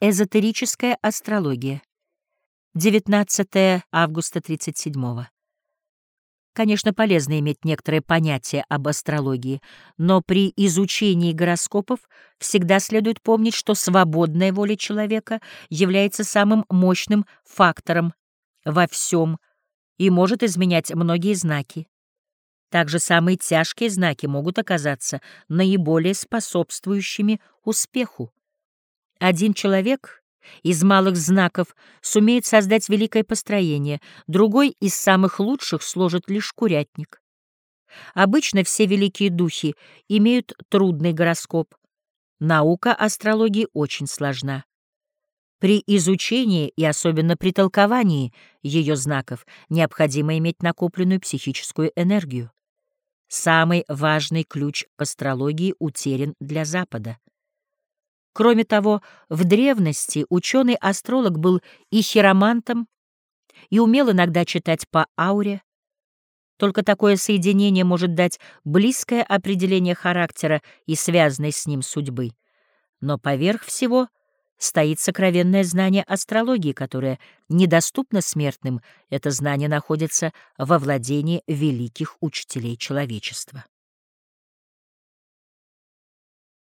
Эзотерическая астрология. 19 августа 37 -го. Конечно, полезно иметь некоторое понятие об астрологии, но при изучении гороскопов всегда следует помнить, что свободная воля человека является самым мощным фактором во всем и может изменять многие знаки. Также самые тяжкие знаки могут оказаться наиболее способствующими успеху. Один человек из малых знаков сумеет создать великое построение, другой из самых лучших сложит лишь курятник. Обычно все великие духи имеют трудный гороскоп. Наука астрологии очень сложна. При изучении и особенно при толковании ее знаков необходимо иметь накопленную психическую энергию. Самый важный ключ к астрологии утерян для Запада. Кроме того, в древности ученый-астролог был и хиромантом, и умел иногда читать по ауре. Только такое соединение может дать близкое определение характера и связанной с ним судьбы. Но поверх всего стоит сокровенное знание астрологии, которое недоступно смертным. Это знание находится во владении великих учителей человечества.